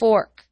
fork.